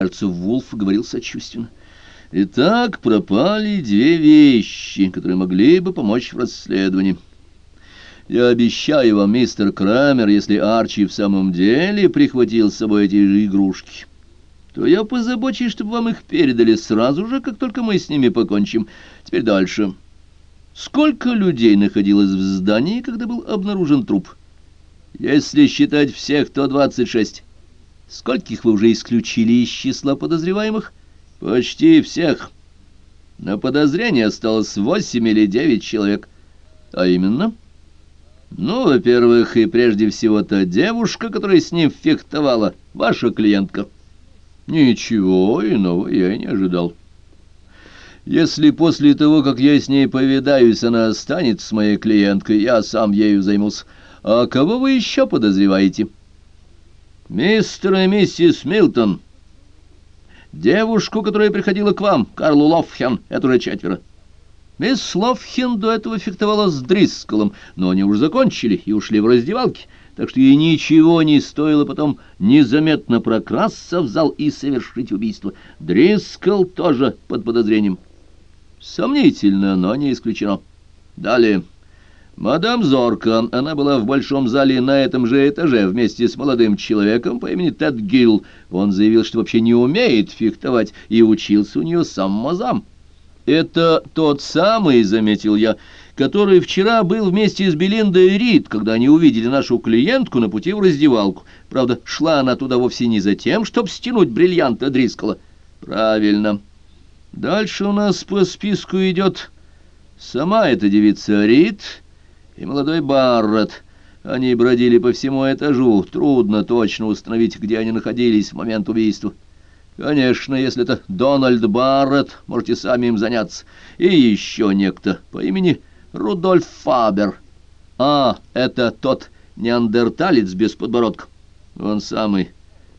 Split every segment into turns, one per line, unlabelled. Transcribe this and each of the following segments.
Кажется, Вулф говорил сочувственно. Итак, пропали две вещи, которые могли бы помочь в расследовании. Я обещаю вам, мистер Крамер, если Арчи в самом деле прихватил с собой эти же игрушки, то я позабочусь, чтобы вам их передали сразу же, как только мы с ними покончим. Теперь дальше. Сколько людей находилось в здании, когда был обнаружен труп? Если считать всех, то двадцать шесть. Скольких вы уже исключили из числа подозреваемых? Почти всех. На подозрение осталось восемь или девять человек. А именно? Ну, во-первых, и прежде всего та девушка, которая с ним фехтовала, ваша клиентка. Ничего иного я и не ожидал. Если после того, как я с ней повидаюсь, она останется моей клиенткой, я сам ею займусь. А кого вы еще подозреваете?» «Мистер и миссис Милтон. Девушку, которая приходила к вам, Карлу Лофхен, это уже четверо. Мисс Лофхен до этого фехтовала с Дрисколом, но они уже закончили и ушли в раздевалки, так что ей ничего не стоило потом незаметно прокрасться в зал и совершить убийство. Дрискол тоже под подозрением. Сомнительно, но не исключено. Далее. Мадам Зорка, она была в большом зале на этом же этаже вместе с молодым человеком по имени Тед Гилл. Он заявил, что вообще не умеет фехтовать, и учился у нее сам мазам. «Это тот самый, — заметил я, — который вчера был вместе с Белиндой Рид, когда они увидели нашу клиентку на пути в раздевалку. Правда, шла она туда вовсе не за тем, чтобы стянуть бриллианты Дрискала. Правильно. Дальше у нас по списку идет сама эта девица Рид и молодой Барретт. Они бродили по всему этажу. Трудно точно установить, где они находились в момент убийства. Конечно, если это Дональд Барретт, можете сами им заняться. И еще некто по имени Рудольф Фабер. А, это тот неандерталец без подбородка. Он самый.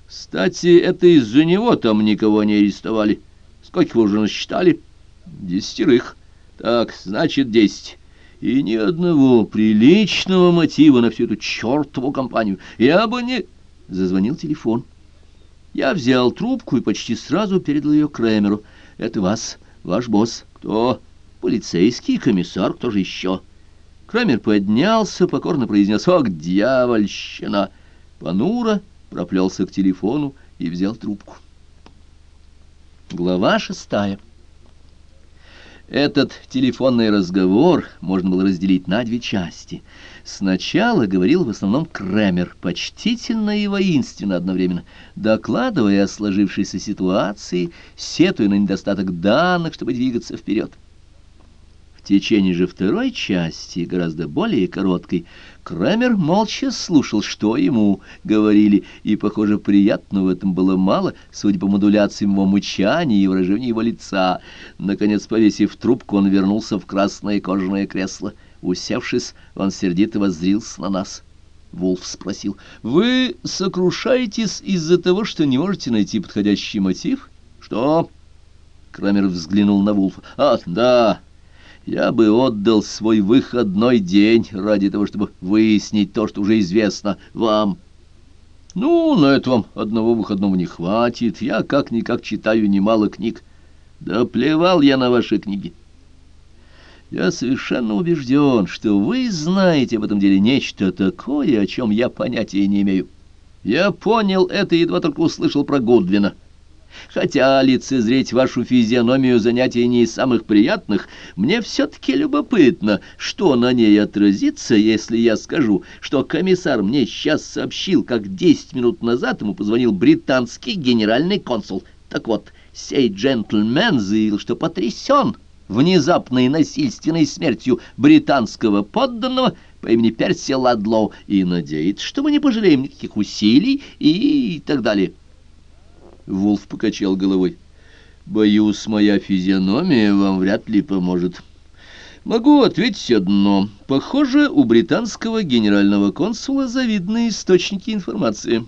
Кстати, это из-за него там никого не арестовали. Сколько вы уже насчитали? Десятерых. Так, значит, десять и ни одного приличного мотива на всю эту чертову компанию. Я бы не... Зазвонил телефон. Я взял трубку и почти сразу передал ее Крэмеру. «Это вас, ваш босс». «Кто?» «Полицейский комиссар, кто же еще?» Крамер поднялся, покорно произнес «Ох, дьявольщина!» Понуро проплелся к телефону и взял трубку. Глава шестая этот телефонный разговор можно было разделить на две части. Сначала говорил в основном Кремер, почтительно и воинственно одновременно, докладывая о сложившейся ситуации, сетуя на недостаток данных, чтобы двигаться вперед. Течение же второй части, гораздо более короткой, Крамер молча слушал, что ему говорили, и, похоже, приятного в этом было мало, судя по модуляциям его мычания и выражению его лица. Наконец, повесив трубку, он вернулся в красное кожаное кресло. Усевшись, он сердито воззрился на нас. Вулф спросил, «Вы сокрушаетесь из-за того, что не можете найти подходящий мотив?» «Что?» Крамер взглянул на Вулфа. «А, да, я бы отдал свой выходной день ради того, чтобы выяснить то, что уже известно вам. Ну, на это вам одного выходного не хватит. Я как-никак читаю немало книг. Да плевал я на ваши книги. Я совершенно убежден, что вы знаете об этом деле нечто такое, о чем я понятия не имею. Я понял это, едва только услышал про Гудвина. Хотя лицезреть вашу физиономию занятие не из самых приятных, мне все-таки любопытно, что на ней отразится, если я скажу, что комиссар мне сейчас сообщил, как десять минут назад ему позвонил британский генеральный консул. Так вот, сей джентльмен заявил, что потрясен внезапной насильственной смертью британского подданного по имени Перси Ладлоу и надеется, что мы не пожалеем никаких усилий и так далее. Вулф покачал головой. «Боюсь, моя физиономия вам вряд ли поможет. Могу ответить одно. Похоже, у британского генерального консула завидные источники информации.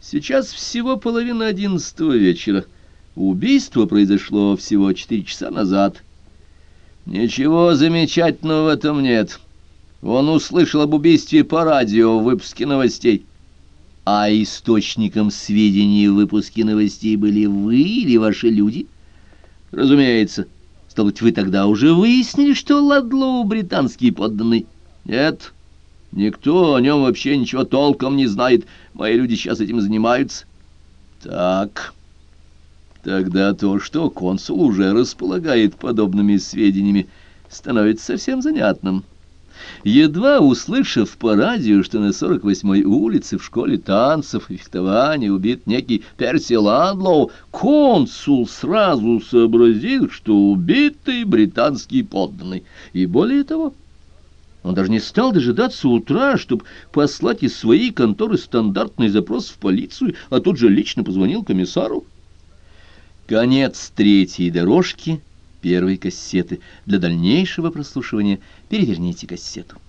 Сейчас всего половина одиннадцатого вечера. Убийство произошло всего четыре часа назад. Ничего замечательного в этом нет. Он услышал об убийстве по радио в выпуске новостей». А источником сведений в выпуске новостей были вы или ваши люди? Разумеется. Стало быть, вы тогда уже выяснили, что Ладлоу британский подданный? Нет. Никто о нем вообще ничего толком не знает. Мои люди сейчас этим занимаются. Так. Тогда то, что консул уже располагает подобными сведениями, становится совсем занятным. Едва услышав по радио, что на 48-й улице в школе танцев и фехтования убит некий Перси Ладлоу, консул сразу сообразил, что убитый британский подданный. И более того, он даже не стал дожидаться утра, чтобы послать из своей конторы стандартный запрос в полицию, а тут же лично позвонил комиссару. Конец третьей дорожки первой кассеты. Для дальнейшего прослушивания переверните кассету.